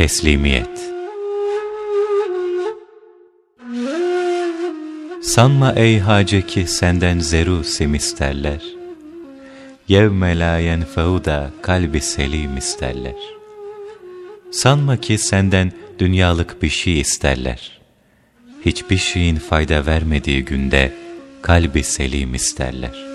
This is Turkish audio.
Teslimiyet Sanma ey hace ki senden zeru sim isterler. Yevme la yenfe'u da kalbi selim isterler. Sanma ki senden dünyalık bir şey isterler. Hiçbir şeyin fayda vermediği günde kalbi selim isterler.